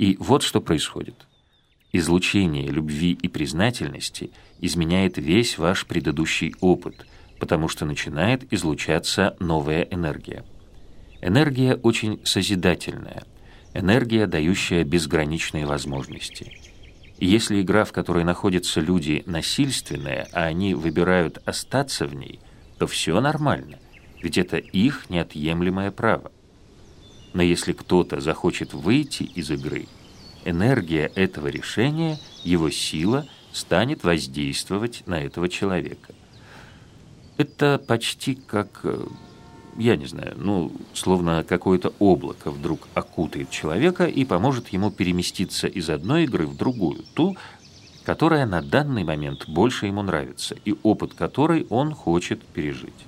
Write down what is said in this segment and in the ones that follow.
И вот что происходит. Излучение любви и признательности изменяет весь ваш предыдущий опыт, потому что начинает излучаться новая энергия. Энергия очень созидательная, энергия, дающая безграничные возможности. И если игра, в которой находятся люди, насильственная, а они выбирают остаться в ней, то все нормально, ведь это их неотъемлемое право. Но если кто-то захочет выйти из игры, энергия этого решения, его сила станет воздействовать на этого человека. Это почти как, э, я не знаю, ну, словно какое-то облако вдруг окутает человека и поможет ему переместиться из одной игры в другую, ту, которая на данный момент больше ему нравится и опыт которой он хочет пережить.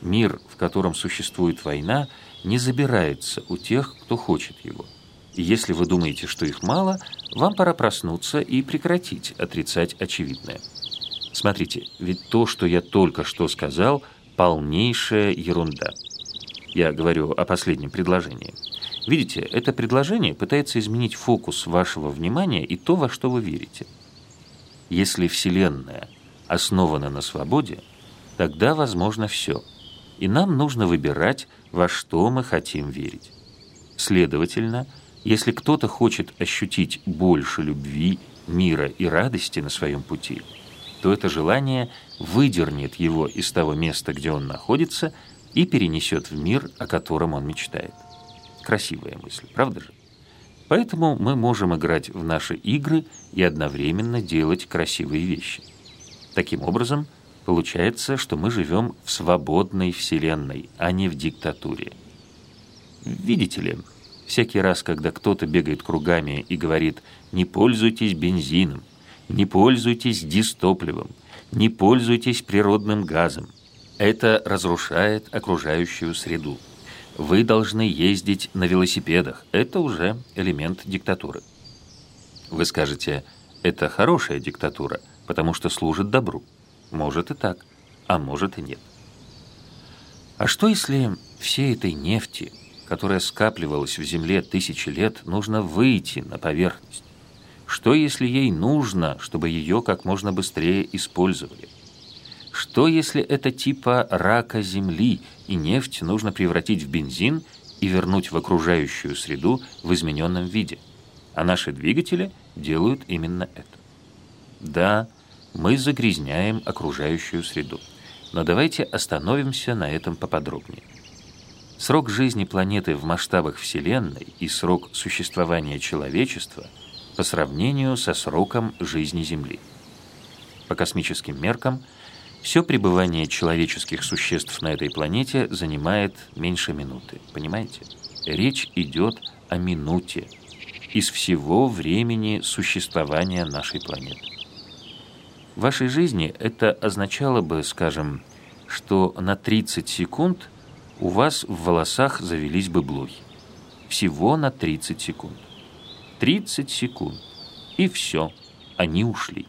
Мир, в котором существует война, не забирается у тех, кто хочет его. И если вы думаете, что их мало, вам пора проснуться и прекратить отрицать очевидное. Смотрите, ведь то, что я только что сказал, полнейшая ерунда. Я говорю о последнем предложении. Видите, это предложение пытается изменить фокус вашего внимания и то, во что вы верите. Если Вселенная основана на свободе, тогда возможно все – и нам нужно выбирать, во что мы хотим верить. Следовательно, если кто-то хочет ощутить больше любви, мира и радости на своем пути, то это желание выдернет его из того места, где он находится, и перенесет в мир, о котором он мечтает. Красивая мысль, правда же? Поэтому мы можем играть в наши игры и одновременно делать красивые вещи. Таким образом, Получается, что мы живем в свободной вселенной, а не в диктатуре. Видите ли, всякий раз, когда кто-то бегает кругами и говорит «не пользуйтесь бензином», «не пользуйтесь дистопливом», «не пользуйтесь природным газом», это разрушает окружающую среду. Вы должны ездить на велосипедах. Это уже элемент диктатуры. Вы скажете, это хорошая диктатура, потому что служит добру. Может и так, а может и нет. А что если всей этой нефти, которая скапливалась в земле тысячи лет, нужно выйти на поверхность? Что если ей нужно, чтобы ее как можно быстрее использовали? Что если это типа рака Земли, и нефть нужно превратить в бензин и вернуть в окружающую среду в измененном виде? А наши двигатели делают именно это. Да, мы загрязняем окружающую среду. Но давайте остановимся на этом поподробнее. Срок жизни планеты в масштабах Вселенной и срок существования человечества по сравнению со сроком жизни Земли. По космическим меркам, все пребывание человеческих существ на этой планете занимает меньше минуты. Понимаете? Речь идет о минуте из всего времени существования нашей планеты. В вашей жизни это означало бы, скажем, что на 30 секунд у вас в волосах завелись бы блохи. Всего на 30 секунд. 30 секунд. И все, они ушли.